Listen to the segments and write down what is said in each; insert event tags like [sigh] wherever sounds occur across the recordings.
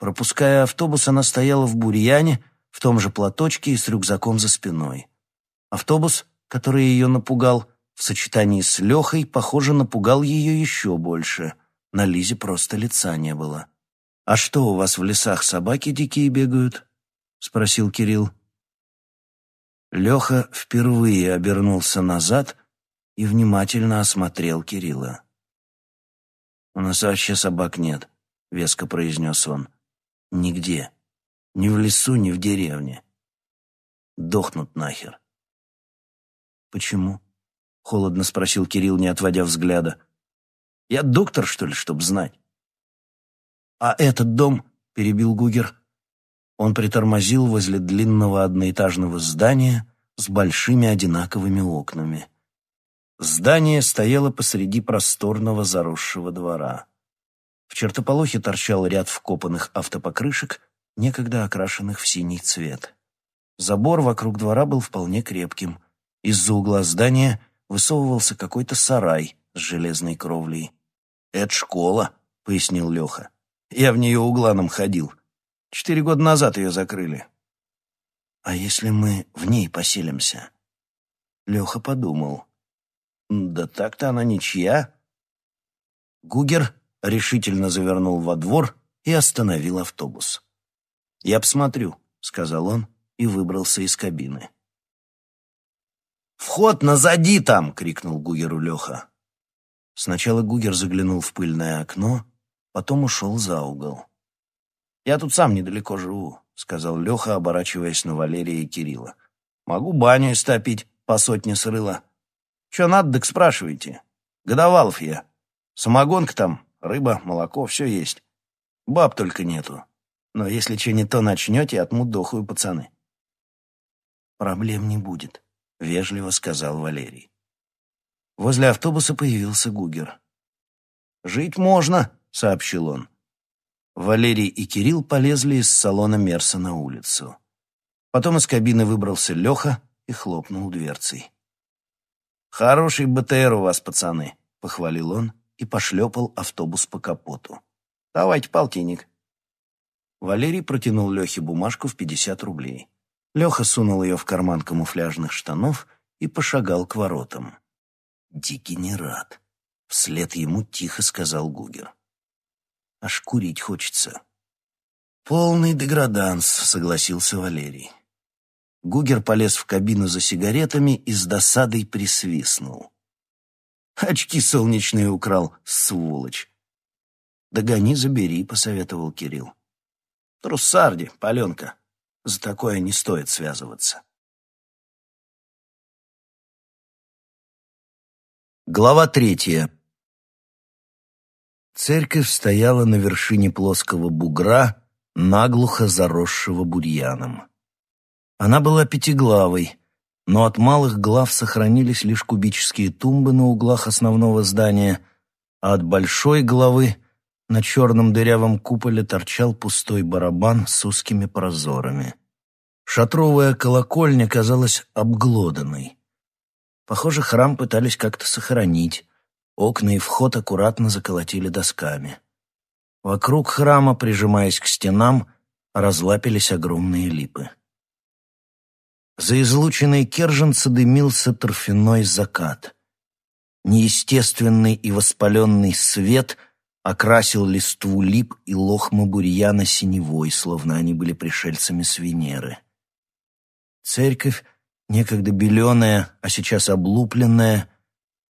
Пропуская автобус, она стояла в бурьяне, в том же платочке и с рюкзаком за спиной. Автобус, который ее напугал, в сочетании с Лехой, похоже, напугал ее еще больше. На Лизе просто лица не было. «А что, у вас в лесах собаки дикие бегают?» — спросил Кирилл. Леха впервые обернулся назад и внимательно осмотрел Кирилла. «У нас вообще собак нет», — веско произнес он. «Нигде. Ни в лесу, ни в деревне. Дохнут нахер». «Почему?» — холодно спросил Кирилл, не отводя взгляда. «Я доктор, что ли, чтоб знать?» «А этот дом?» — перебил Гугер. Он притормозил возле длинного одноэтажного здания с большими одинаковыми окнами. Здание стояло посреди просторного заросшего двора. В чертополохе торчал ряд вкопанных автопокрышек, некогда окрашенных в синий цвет. Забор вокруг двора был вполне крепким. Из-за угла здания высовывался какой-то сарай с железной кровлей. «Это школа», — пояснил Леха. «Я в нее угланом ходил. Четыре года назад ее закрыли». «А если мы в ней поселимся?» Леха подумал. «Да так-то она ничья». Гугер решительно завернул во двор и остановил автобус. «Я посмотрю», — сказал он и выбрался из кабины. «Вход назади там!» — крикнул Гугеру Леха. Сначала Гугер заглянул в пыльное окно, потом ушел за угол. «Я тут сам недалеко живу», — сказал Леха, оборачиваясь на Валерия и Кирилла. «Могу баню истопить по сотне срыла. Че надо, так спрашивайте. Годовалов я. Самогонка там, рыба, молоко, все есть. Баб только нету. Но если что не то начнете, отмудохаю пацаны». «Проблем не будет», — вежливо сказал Валерий. Возле автобуса появился Гугер. «Жить можно», — сообщил он. Валерий и Кирилл полезли из салона Мерса на улицу. Потом из кабины выбрался Леха и хлопнул дверцей. «Хороший БТР у вас, пацаны», — похвалил он и пошлепал автобус по капоту. «Давайте полтинник». Валерий протянул Лехе бумажку в пятьдесят рублей. Леха сунул ее в карман камуфляжных штанов и пошагал к воротам. «Дегенерат!» — вслед ему тихо сказал Гугер. «Аж курить хочется». «Полный деграданс», — согласился Валерий. Гугер полез в кабину за сигаретами и с досадой присвистнул. «Очки солнечные украл, сволочь!» «Догони, забери», — посоветовал Кирилл. «Труссарди, паленка. За такое не стоит связываться». Глава третья. Церковь стояла на вершине плоского бугра, наглухо заросшего бурьяном. Она была пятиглавой, но от малых глав сохранились лишь кубические тумбы на углах основного здания, а от большой главы на черном дырявом куполе торчал пустой барабан с узкими прозорами. Шатровая колокольня казалась обглоданной. Похоже, храм пытались как-то сохранить. Окна и вход аккуратно заколотили досками. Вокруг храма, прижимаясь к стенам, разлапились огромные липы. За излученной Керженца дымился торфяной закат. Неестественный и воспаленный свет окрасил листву лип и лохмы бурьяна синевой, словно они были пришельцами с Венеры. Церковь некогда беленая, а сейчас облупленная,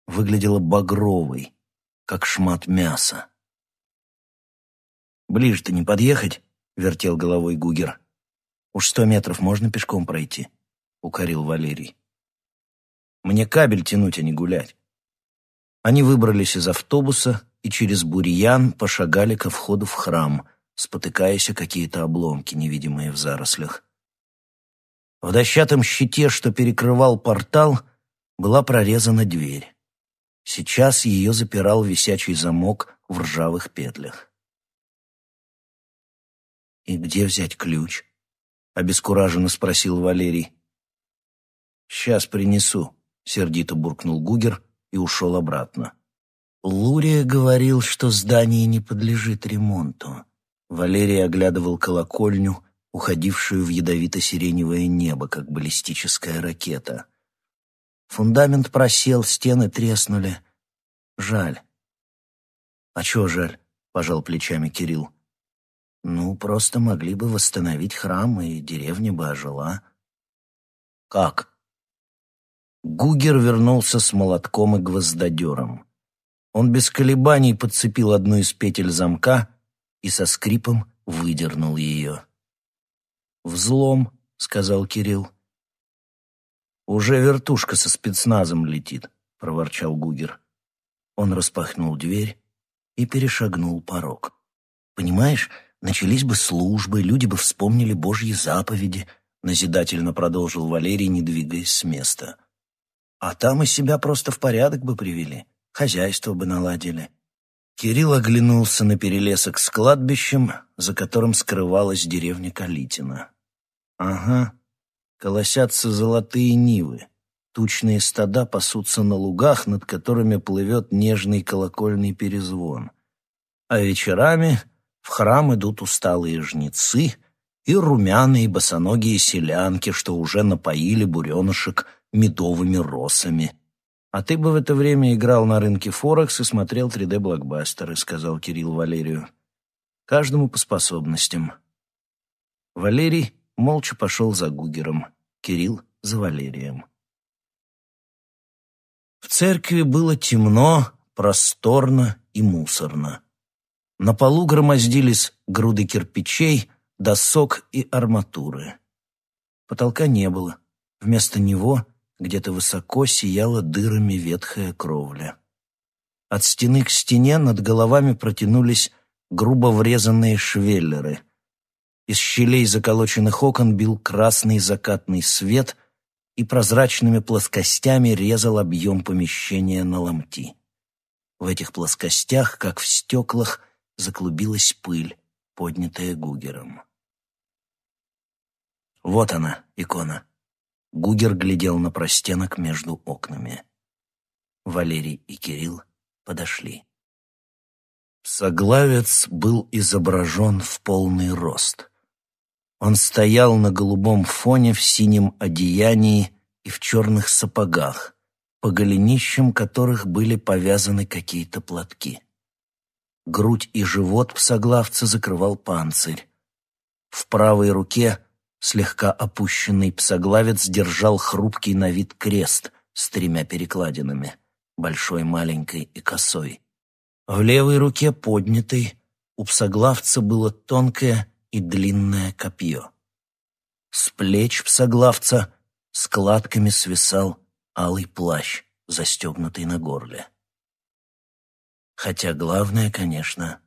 выглядела багровой, как шмат мяса. «Ближе-то не подъехать?» — вертел головой Гугер. «Уж сто метров можно пешком пройти», — укорил Валерий. «Мне кабель тянуть, а не гулять». Они выбрались из автобуса и через бурьян пошагали ко входу в храм, спотыкаясь о какие-то обломки, невидимые в зарослях. В дощатом щите, что перекрывал портал, была прорезана дверь. Сейчас ее запирал висячий замок в ржавых петлях. «И где взять ключ?» — обескураженно спросил Валерий. «Сейчас принесу», — сердито буркнул Гугер и ушел обратно. Лурия говорил, что здание не подлежит ремонту. Валерий оглядывал колокольню, уходившую в ядовито-сиреневое небо, как баллистическая ракета. Фундамент просел, стены треснули. Жаль. «А чего жаль?» — пожал плечами Кирилл. «Ну, просто могли бы восстановить храм, и деревня бы ожила». «Как?» Гугер вернулся с молотком и гвоздодером. Он без колебаний подцепил одну из петель замка и со скрипом выдернул ее. «Взлом», — сказал Кирилл. «Уже вертушка со спецназом летит», — проворчал Гугер. Он распахнул дверь и перешагнул порог. «Понимаешь, начались бы службы, люди бы вспомнили Божьи заповеди», — назидательно продолжил Валерий, не двигаясь с места. «А там и себя просто в порядок бы привели, хозяйство бы наладили». Кирилл оглянулся на перелесок с кладбищем, за которым скрывалась деревня Калитина. «Ага, колосятся золотые нивы. Тучные стада пасутся на лугах, над которыми плывет нежный колокольный перезвон. А вечерами в храм идут усталые жнецы и румяные босоногие селянки, что уже напоили буренышек медовыми росами. «А ты бы в это время играл на рынке Форекс и смотрел 3D-блокбастеры», — сказал Кирилл Валерию. «Каждому по способностям». Валерий молча пошел за Гугером, Кирилл — за Валерием. В церкви было темно, просторно и мусорно. На полу громоздились груды кирпичей, досок и арматуры. Потолка не было. Вместо него где-то высоко сияла дырами ветхая кровля. От стены к стене над головами протянулись грубо врезанные швеллеры. Из щелей заколоченных окон бил красный закатный свет — и прозрачными плоскостями резал объем помещения на ломти. В этих плоскостях, как в стеклах, заклубилась пыль, поднятая Гугером. Вот она, икона. Гугер глядел на простенок между окнами. Валерий и Кирилл подошли. Соглавец был изображен в полный рост. Он стоял на голубом фоне в синем одеянии и в черных сапогах, по голенищам которых были повязаны какие-то платки. Грудь и живот псоглавца закрывал панцирь. В правой руке слегка опущенный псоглавец держал хрупкий на вид крест с тремя перекладинами, большой, маленькой и косой. В левой руке поднятой у псоглавца было тонкое и длинное копье. С плеч псоглавца складками свисал алый плащ, застегнутый на горле. Хотя главное, конечно,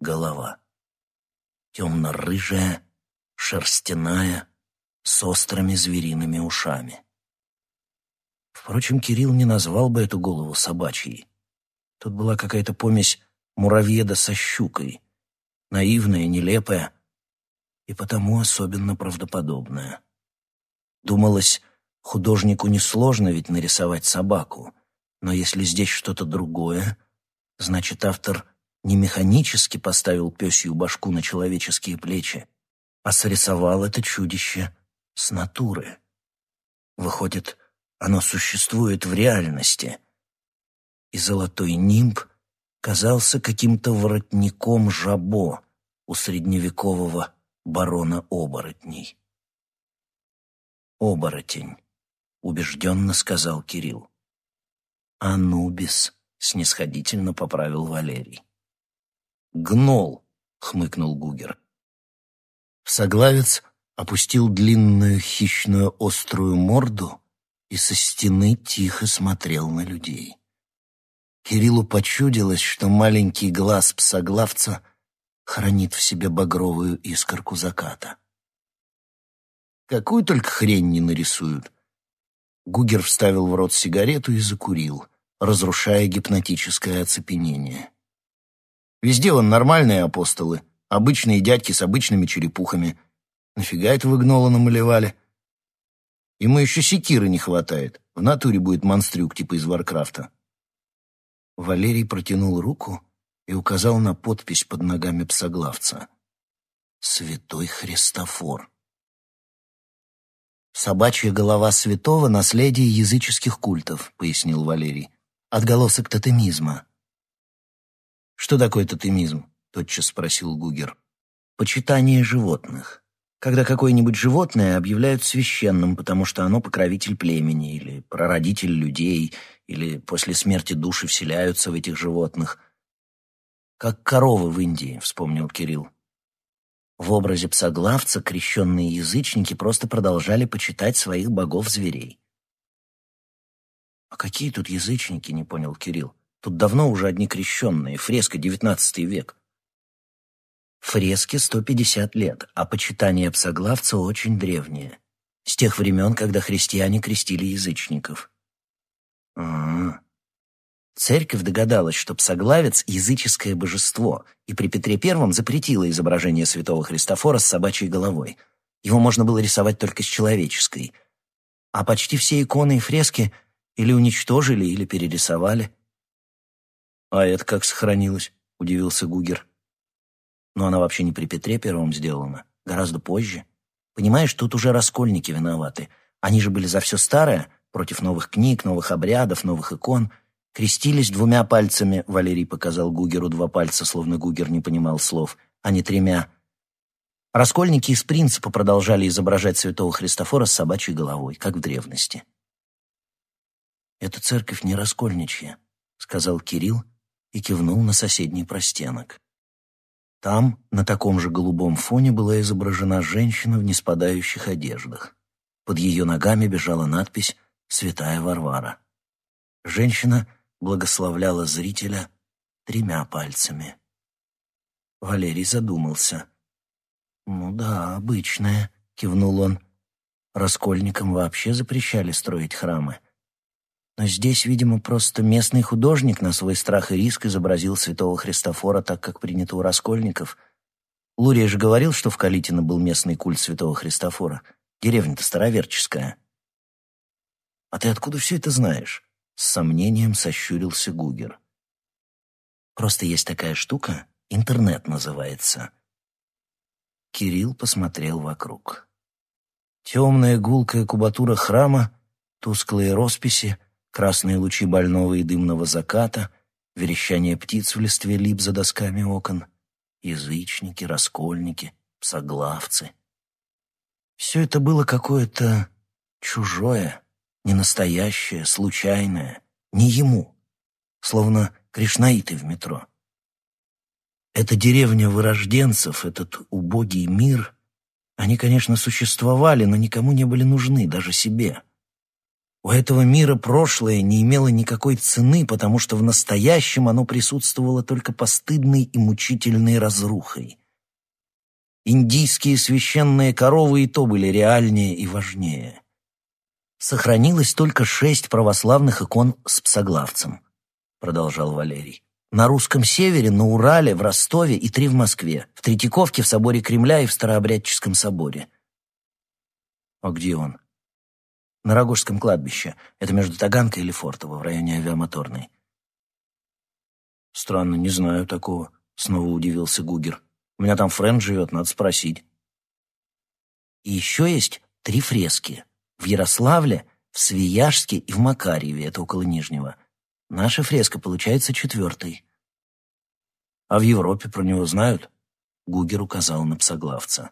голова. Темно-рыжая, шерстяная, с острыми звериными ушами. Впрочем, Кирилл не назвал бы эту голову собачьей. Тут была какая-то помесь муравьеда со щукой, наивная, нелепая и потому особенно правдоподобная. Думалось, художнику несложно ведь нарисовать собаку, но если здесь что-то другое, значит, автор не механически поставил пёсью башку на человеческие плечи, а срисовал это чудище с натуры. Выходит, оно существует в реальности. И золотой нимб казался каким-то воротником жабо у средневекового барона оборотней. «Оборотень», — убежденно сказал Кирилл. «Анубис», — снисходительно поправил Валерий. «Гнол», — хмыкнул Гугер. Соглавец опустил длинную хищную острую морду и со стены тихо смотрел на людей. Кириллу почудилось, что маленький глаз псоглавца хранит в себе багровую искорку заката. Какую только хрень не нарисуют. Гугер вставил в рот сигарету и закурил, разрушая гипнотическое оцепенение. Везде он нормальные апостолы, обычные дядьки с обычными черепухами. Нафига это вы гнола намалевали? Ему еще секиры не хватает. В натуре будет монстрюк типа из Варкрафта. Валерий протянул руку и указал на подпись под ногами псоглавца — Святой Христофор. «Собачья голова святого — наследие языческих культов», — пояснил Валерий. «Отголосок тотемизма». «Что такое тотемизм?» — тотчас спросил Гугер. «Почитание животных. Когда какое-нибудь животное объявляют священным, потому что оно покровитель племени, или прародитель людей, или после смерти души вселяются в этих животных. Как коровы в Индии», — вспомнил Кирилл. В образе псоглавца крещенные язычники просто продолжали почитать своих богов-зверей. «А какие тут язычники?» — не понял Кирилл. «Тут давно уже одни крещенные, фреска девятнадцатый век». Фреске 150 лет, а почитание псоглавца очень древнее. С тех времен, когда христиане крестили язычников. -а. Церковь догадалась, что псоглавец — языческое божество, и при Петре I запретила изображение святого Христофора с собачьей головой. Его можно было рисовать только с человеческой. А почти все иконы и фрески или уничтожили, или перерисовали. «А это как сохранилось?» — удивился Гугер. «Но она вообще не при Петре Первом сделана, гораздо позже. Понимаешь, тут уже раскольники виноваты. Они же были за все старое, против новых книг, новых обрядов, новых икон — Крестились двумя пальцами, Валерий показал Гугеру два пальца, словно Гугер не понимал слов, а не тремя. Раскольники из принципа продолжали изображать святого Христофора с собачьей головой, как в древности. «Эта церковь не раскольничья», — сказал Кирилл и кивнул на соседний простенок. Там, на таком же голубом фоне, была изображена женщина в неспадающих одеждах. Под ее ногами бежала надпись «Святая Варвара». Женщина — благословляла зрителя тремя пальцами. Валерий задумался. «Ну да, обычная», — кивнул он. «Раскольникам вообще запрещали строить храмы. Но здесь, видимо, просто местный художник на свой страх и риск изобразил святого Христофора так, как принято у раскольников. Лурия же говорил, что в Калитино был местный культ святого Христофора. Деревня-то староверческая». «А ты откуда все это знаешь?» С сомнением сощурился Гугер. «Просто есть такая штука, интернет называется». Кирилл посмотрел вокруг. Темная гулкая кубатура храма, тусклые росписи, красные лучи больного и дымного заката, верещание птиц в листве лип за досками окон, язычники, раскольники, псоглавцы. Все это было какое-то чужое, ненастоящее, случайное, не ему, словно кришнаиты в метро. Эта деревня вырожденцев, этот убогий мир, они, конечно, существовали, но никому не были нужны, даже себе. У этого мира прошлое не имело никакой цены, потому что в настоящем оно присутствовало только постыдной и мучительной разрухой. Индийские священные коровы и то были реальнее и важнее сохранилось только шесть православных икон с псоглавцем», — продолжал Валерий. «На русском севере, на Урале, в Ростове и три в Москве, в Третьяковке, в соборе Кремля и в Старообрядческом соборе». «А где он?» «На Рогожском кладбище. Это между Таганкой и Лефортово, в районе авиамоторной». «Странно, не знаю такого», — снова удивился Гугер. «У меня там френд живет, надо спросить». «И еще есть три фрески», в Ярославле, в Свияжске и в Макарьеве, это около Нижнего. Наша фреска получается четвертой. А в Европе про него знают? Гугер указал на псоглавца.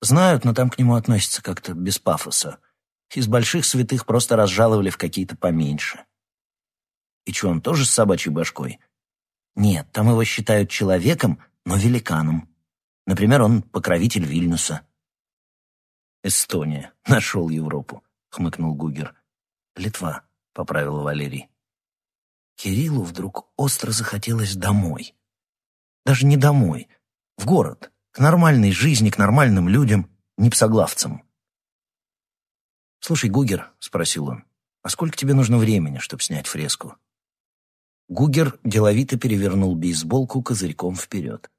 Знают, но там к нему относятся как-то без пафоса. Из больших святых просто разжаловали в какие-то поменьше. И что, он тоже с собачьей башкой? Нет, там его считают человеком, но великаном. Например, он покровитель Вильнюса. «Эстония. [laughs] Нашел Европу», — хмыкнул Гугер. «Литва», — поправил Валерий. Кириллу вдруг остро захотелось домой. Даже не домой, в город, к нормальной жизни, к нормальным людям, не псоглавцам. «Слушай, Гугер», — спросил он, — «а сколько тебе нужно времени, чтобы снять фреску?» Гугер деловито перевернул бейсболку козырьком вперед.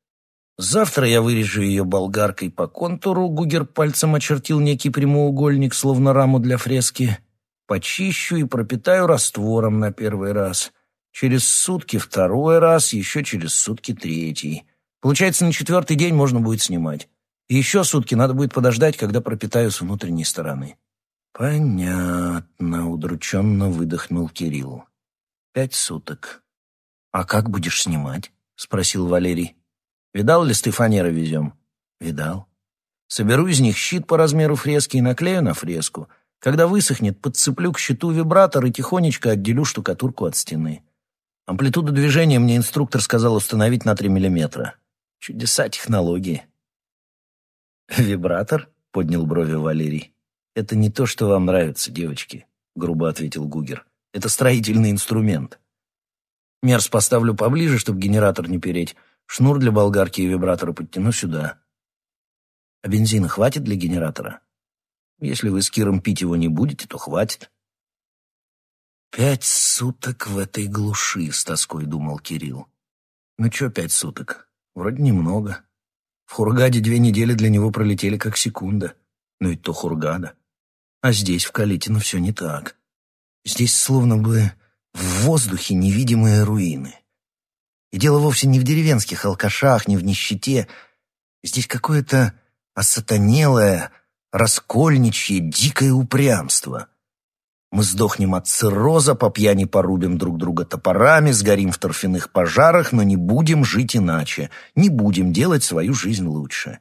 Завтра я вырежу ее болгаркой по контуру, Гугер пальцем очертил некий прямоугольник, словно раму для фрески. Почищу и пропитаю раствором на первый раз. Через сутки второй раз, еще через сутки третий. Получается, на четвертый день можно будет снимать. И еще сутки надо будет подождать, когда пропитаю с внутренней стороны». «Понятно», — удрученно выдохнул Кирилл. «Пять суток. А как будешь снимать?» — спросил Валерий. «Видал ли фанеры везем?» «Видал. Соберу из них щит по размеру фрески и наклею на фреску. Когда высохнет, подцеплю к щиту вибратор и тихонечко отделю штукатурку от стены. Амплитуду движения мне инструктор сказал установить на 3 миллиметра. Чудеса технологии. «Вибратор?» — поднял брови Валерий. «Это не то, что вам нравится, девочки», — грубо ответил Гугер. «Это строительный инструмент. Мерз поставлю поближе, чтобы генератор не переть. Шнур для болгарки и вибратора подтяну сюда. А бензина хватит для генератора? Если вы с Киром пить его не будете, то хватит. «Пять суток в этой глуши», — с тоской думал Кирилл. «Ну чё пять суток? Вроде немного. В Хургаде две недели для него пролетели как секунда. Ну и то Хургада. А здесь, в Калитино, все не так. Здесь словно бы в воздухе невидимые руины. И дело вовсе не в деревенских алкашах, не в нищете. Здесь какое-то осатанелое, раскольничье, дикое упрямство. Мы сдохнем от цирроза, по пьяни порубим друг друга топорами, сгорим в торфяных пожарах, но не будем жить иначе, не будем делать свою жизнь лучше.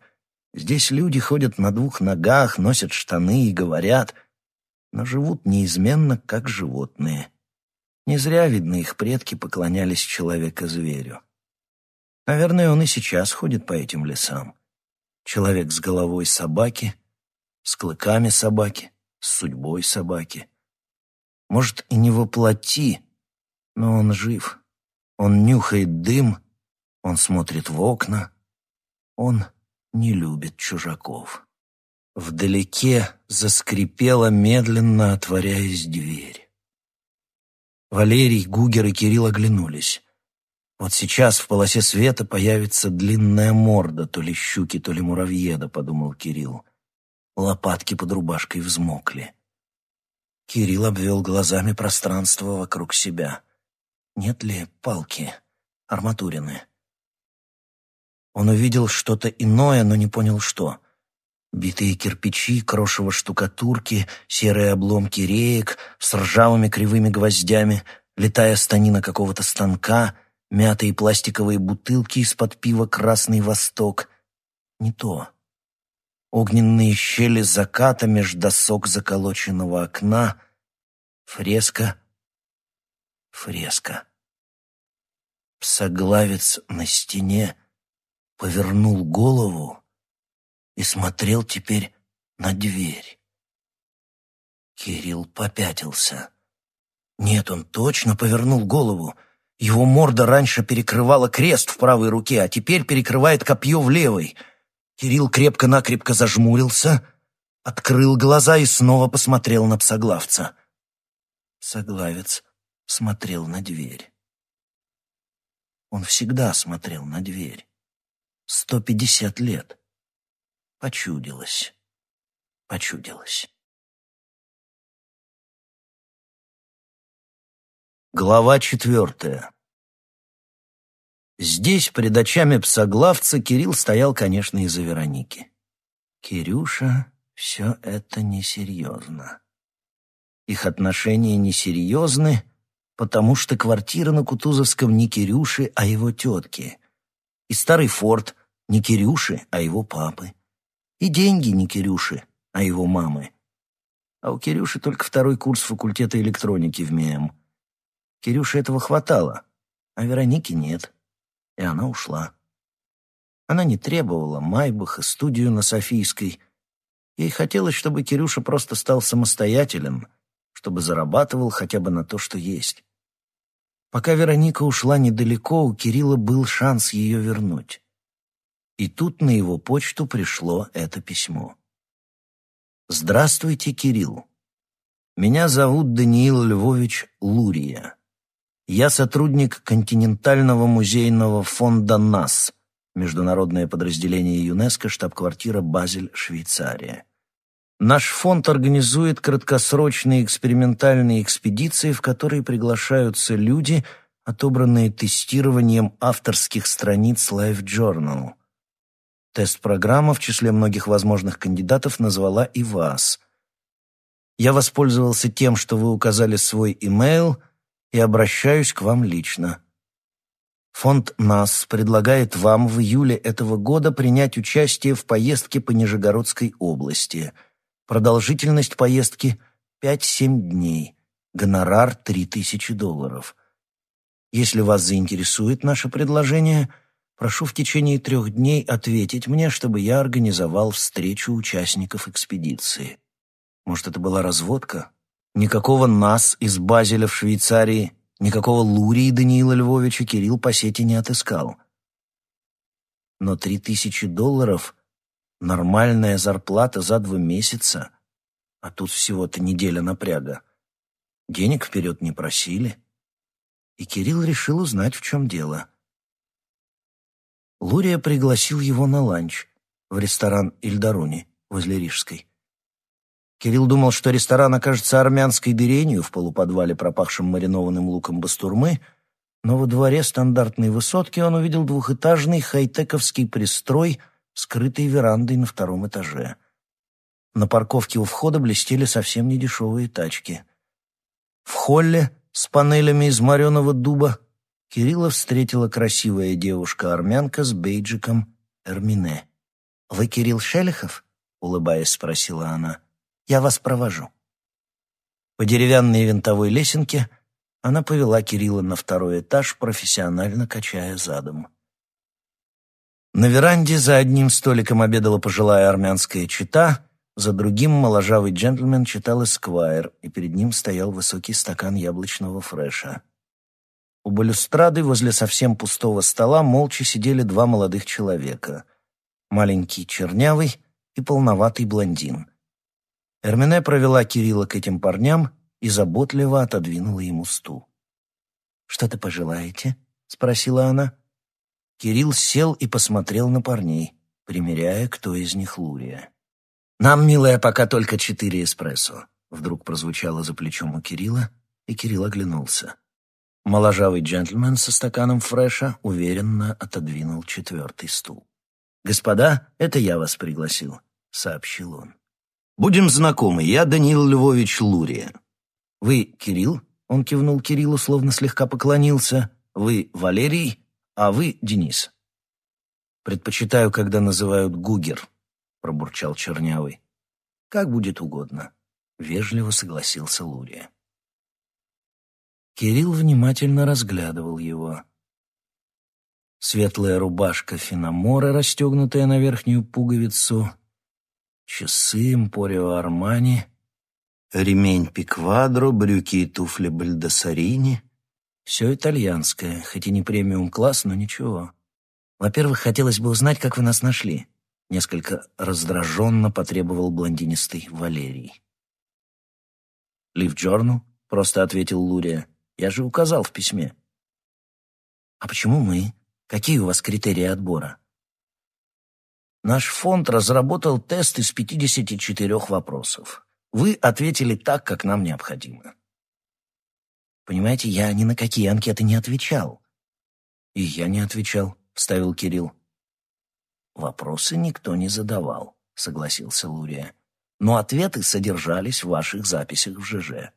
Здесь люди ходят на двух ногах, носят штаны и говорят, но живут неизменно, как животные. Не зря, видно, их предки поклонялись человека-зверю. Наверное, он и сейчас ходит по этим лесам. Человек с головой собаки, с клыками собаки, с судьбой собаки. Может, и не воплоти, но он жив. Он нюхает дым, он смотрит в окна, он не любит чужаков. Вдалеке заскрипела, медленно отворяясь дверь. Валерий, Гугер и Кирилл оглянулись. Вот сейчас в полосе света появится длинная морда то ли щуки, то ли муравьеда, подумал Кирилл. Лопатки под рубашкой взмокли. Кирилл обвел глазами пространство вокруг себя. Нет ли палки, арматурины? Он увидел что-то иное, но не понял, что. Битые кирпичи, крошево штукатурки, серые обломки реек с ржавыми кривыми гвоздями, летая станина какого-то станка — мятые пластиковые бутылки из-под пива «Красный Восток». Не то. Огненные щели заката меж досок заколоченного окна. Фреска. Фреска. Псоглавец на стене повернул голову и смотрел теперь на дверь. Кирилл попятился. Нет, он точно повернул голову — его морда раньше перекрывала крест в правой руке, а теперь перекрывает копье в левой. Кирилл крепко-накрепко зажмурился, открыл глаза и снова посмотрел на псоглавца. Псоглавец смотрел на дверь. Он всегда смотрел на дверь. Сто пятьдесят лет. Почудилось. Почудилось. Глава четвертая. Здесь, пред очами псоглавца, Кирилл стоял, конечно, из-за Вероники. Кирюша, все это несерьезно. Их отношения несерьезны, потому что квартира на Кутузовском не Кирюши, а его тетки. И старый форт не Кирюши, а его папы. И деньги не Кирюши, а его мамы. А у Кирюши только второй курс факультета электроники в МИЭМ. Кирюше этого хватало, а Веронике нет, и она ушла. Она не требовала Майбах и студию на Софийской. Ей хотелось, чтобы Кирюша просто стал самостоятелен, чтобы зарабатывал хотя бы на то, что есть. Пока Вероника ушла недалеко, у Кирилла был шанс ее вернуть. И тут на его почту пришло это письмо. «Здравствуйте, Кирилл. Меня зовут Даниил Львович Лурия. Я сотрудник континентального музейного фонда НАС, международное подразделение ЮНЕСКО, штаб-квартира Базель, Швейцария. Наш фонд организует краткосрочные экспериментальные экспедиции, в которые приглашаются люди, отобранные тестированием авторских страниц Life Journal. Тест-программа в числе многих возможных кандидатов назвала и вас. Я воспользовался тем, что вы указали свой имейл, и обращаюсь к вам лично. Фонд НАС предлагает вам в июле этого года принять участие в поездке по Нижегородской области. Продолжительность поездки — 5-7 дней. Гонорар — 3000 долларов. Если вас заинтересует наше предложение, прошу в течение трех дней ответить мне, чтобы я организовал встречу участников экспедиции. Может, это была разводка? Никакого нас из Базеля в Швейцарии Никакого Лурии Даниила Львовича Кирилл по сети не отыскал. Но три тысячи долларов — нормальная зарплата за два месяца, а тут всего-то неделя напряга. Денег вперед не просили. И Кирилл решил узнать, в чем дело. Лурия пригласил его на ланч в ресторан Ильдаруни возле Рижской. Кирилл думал, что ресторан окажется армянской дыренью в полуподвале, пропахшем маринованным луком бастурмы, но во дворе стандартной высотки он увидел двухэтажный хай-тековский пристрой, скрытый верандой на втором этаже. На парковке у входа блестели совсем недешевые тачки. В холле с панелями из мореного дуба Кирилла встретила красивая девушка-армянка с бейджиком Эрмине. «Вы Кирилл Шелихов?» — улыбаясь, спросила она. — я вас провожу». По деревянной винтовой лесенке она повела Кирилла на второй этаж, профессионально качая задом. На веранде за одним столиком обедала пожилая армянская чита, за другим моложавый джентльмен читал «Эсквайр», и перед ним стоял высокий стакан яблочного фреша. У балюстрады возле совсем пустого стола молча сидели два молодых человека. Маленький чернявый и полноватый блондин. Эрмине провела Кирилла к этим парням и заботливо отодвинула ему стул. «Что-то пожелаете?» — спросила она. Кирилл сел и посмотрел на парней, примеряя, кто из них Лурия. «Нам, милая, пока только четыре эспрессо», — вдруг прозвучало за плечом у Кирилла, и Кирилл оглянулся. Моложавый джентльмен со стаканом фреша уверенно отодвинул четвертый стул. «Господа, это я вас пригласил», — сообщил он. Будем знакомы, я Даниил Львович Лурия. Вы Кирилл? Он кивнул Кириллу, словно слегка поклонился. Вы Валерий, а вы Денис. Предпочитаю, когда называют Гугер, пробурчал Чернявый. Как будет угодно, вежливо согласился Лурия. Кирилл внимательно разглядывал его. Светлая рубашка Финомора, расстегнутая на верхнюю пуговицу, часы Эмпорио Армани, ремень Пиквадро, брюки и туфли Бальдасарини. Все итальянское, хоть и не премиум-класс, но ничего. Во-первых, хотелось бы узнать, как вы нас нашли. Несколько раздраженно потребовал блондинистый Валерий. «Лив Джорну?» — просто ответил Лурия. «Я же указал в письме». «А почему мы? Какие у вас критерии отбора?» Наш фонд разработал тест из 54 вопросов. Вы ответили так, как нам необходимо. Понимаете, я ни на какие анкеты не отвечал. И я не отвечал, вставил Кирилл. Вопросы никто не задавал, согласился Лурия. Но ответы содержались в ваших записях в ЖЖ.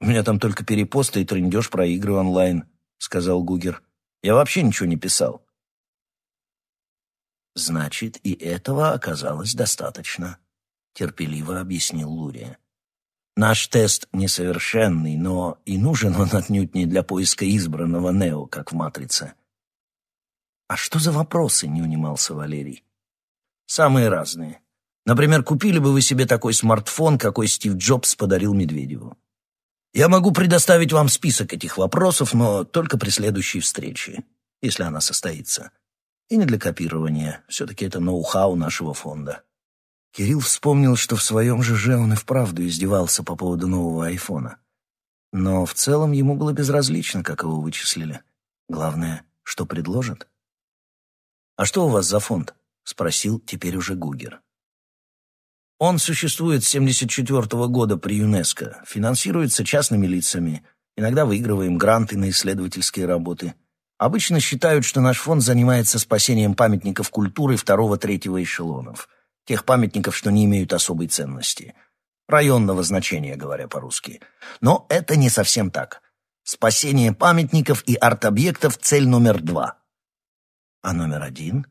У меня там только перепосты и трындеж про игры онлайн, сказал Гугер. Я вообще ничего не писал. Значит, и этого оказалось достаточно, терпеливо объяснил Лурия. Наш тест несовершенный, но и нужен он отнюдь не для поиска избранного Нео, как в «Матрице». «А что за вопросы?» — не унимался Валерий. «Самые разные. Например, купили бы вы себе такой смартфон, какой Стив Джобс подарил Медведеву. Я могу предоставить вам список этих вопросов, но только при следующей встрече, если она состоится. И не для копирования. Все-таки это ноу-хау нашего фонда. Кирилл вспомнил, что в своем ЖЖ он и вправду издевался по поводу нового айфона. Но в целом ему было безразлично, как его вычислили. Главное, что предложат. «А что у вас за фонд?» — спросил теперь уже Гугер. Он существует с 74 -го года при ЮНЕСКО, финансируется частными лицами, Иногда выигрываем гранты на исследовательские работы. Обычно считают, что наш фонд занимается спасением памятников культуры второго-третьего эшелонов, тех памятников, что не имеют особой ценности. Районного значения, говоря по-русски. Но это не совсем так. Спасение памятников и арт-объектов — цель номер два. А номер один?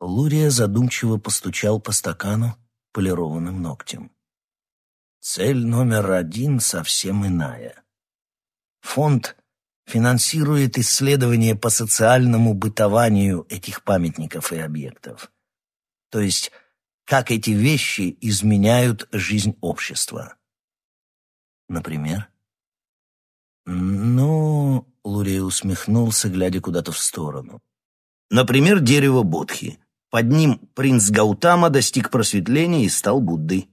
Лурия задумчиво постучал по стакану полированным ногтем. Цель номер один совсем иная. Фонд финансирует исследования по социальному бытованию этих памятников и объектов. То есть, как эти вещи изменяют жизнь общества. Например? Ну, Лурия усмехнулся, глядя куда-то в сторону. Например, дерево Бодхи. Под ним принц Гаутама достиг просветления и стал Буддой.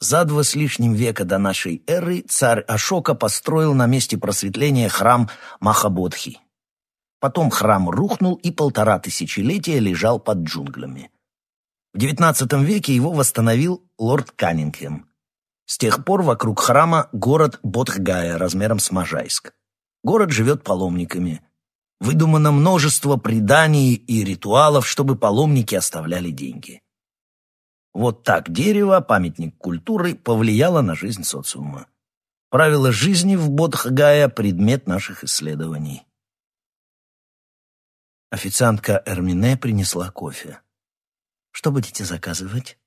За два с лишним века до нашей эры царь Ашока построил на месте просветления храм Махабодхи. Потом храм рухнул и полтора тысячелетия лежал под джунглями. В XIX веке его восстановил лорд Каннингем. С тех пор вокруг храма город Бодхгая размером с Можайск. Город живет паломниками. Выдумано множество преданий и ритуалов, чтобы паломники оставляли деньги. Вот так дерево, памятник культуры, повлияло на жизнь социума. Правила жизни в Бодхгая — предмет наших исследований. Официантка Эрмине принесла кофе. «Что будете заказывать?»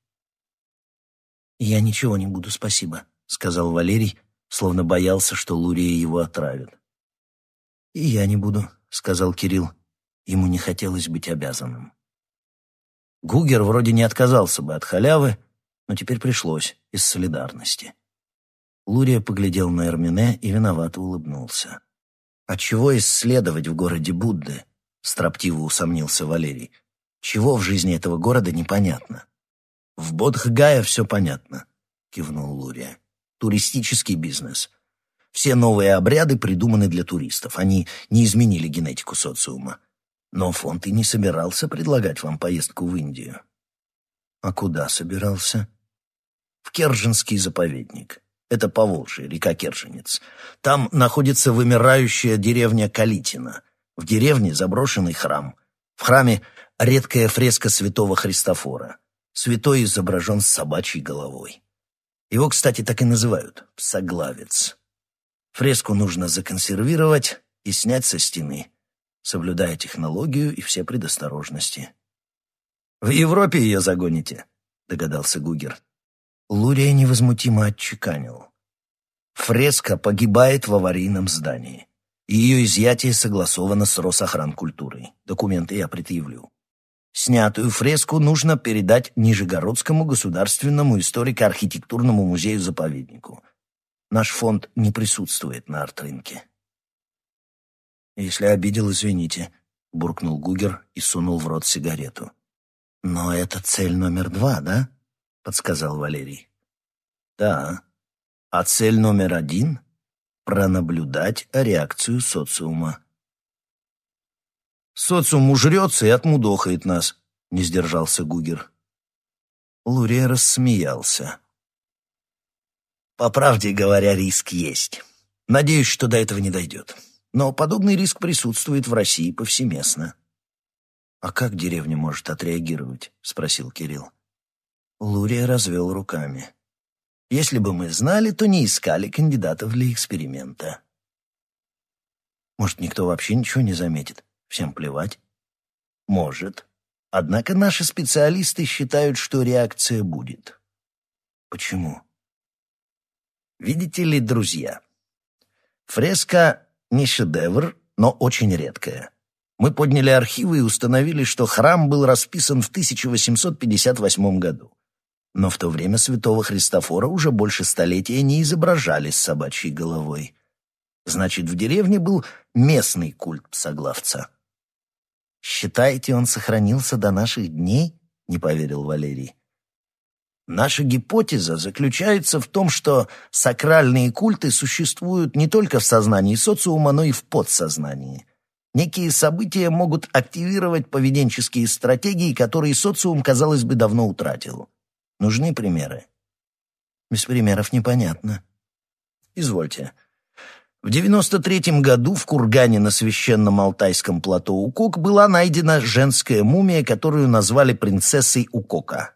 «Я ничего не буду, спасибо», — сказал Валерий, словно боялся, что Лурия его отравит. «И я не буду», — сказал Кирилл. Ему не хотелось быть обязанным. Гугер вроде не отказался бы от халявы, но теперь пришлось, из солидарности. Лурия поглядел на Эрмине и виновато улыбнулся. «А чего исследовать в городе Будды?» — строптиво усомнился Валерий. «Чего в жизни этого города непонятно?» «В Бодхгая все понятно», — кивнул Лурия. «Туристический бизнес. Все новые обряды придуманы для туристов. Они не изменили генетику социума. Но фонд и не собирался предлагать вам поездку в Индию. А куда собирался? В Керженский заповедник. Это Поволжье, река Керженец. Там находится вымирающая деревня Калитина. В деревне заброшенный храм. В храме редкая фреска святого Христофора. Святой изображен с собачьей головой. Его, кстати, так и называют — псоглавец. Фреску нужно законсервировать и снять со стены, соблюдая технологию и все предосторожности. «В Европе ее загоните», — догадался Гугер. Лурия невозмутимо отчеканил. Фреска погибает в аварийном здании. Ее изъятие согласовано с Росохранкультурой. Документы я предъявлю. Снятую фреску нужно передать Нижегородскому государственному историко-архитектурному музею-заповеднику. Наш фонд не присутствует на арт-рынке. «Если обидел, извините», — буркнул Гугер и сунул в рот сигарету. «Но это цель номер два, да?» — подсказал Валерий. «Да. А цель номер один — пронаблюдать реакцию социума». «Социум ужрется и отмудохает нас», — не сдержался Гугер. Лурия рассмеялся. По правде говоря, риск есть. Надеюсь, что до этого не дойдет. Но подобный риск присутствует в России повсеместно. «А как деревня может отреагировать?» — спросил Кирилл. Лурия развел руками. «Если бы мы знали, то не искали кандидатов для эксперимента». «Может, никто вообще ничего не заметит? Всем плевать?» «Может. Однако наши специалисты считают, что реакция будет». «Почему?» Видите ли, друзья, фреска не шедевр, но очень редкая. Мы подняли архивы и установили, что храм был расписан в 1858 году. Но в то время святого Христофора уже больше столетия не изображали с собачьей головой. Значит, в деревне был местный культ псоглавца. «Считаете, он сохранился до наших дней?» — не поверил Валерий. Наша гипотеза заключается в том, что сакральные культы существуют не только в сознании социума, но и в подсознании. Некие события могут активировать поведенческие стратегии, которые социум, казалось бы, давно утратил. Нужны примеры? Без примеров непонятно. Извольте. В 93 году в кургане на священном Алтайском плато Укок была найдена женская мумия, которую назвали принцессой Укока.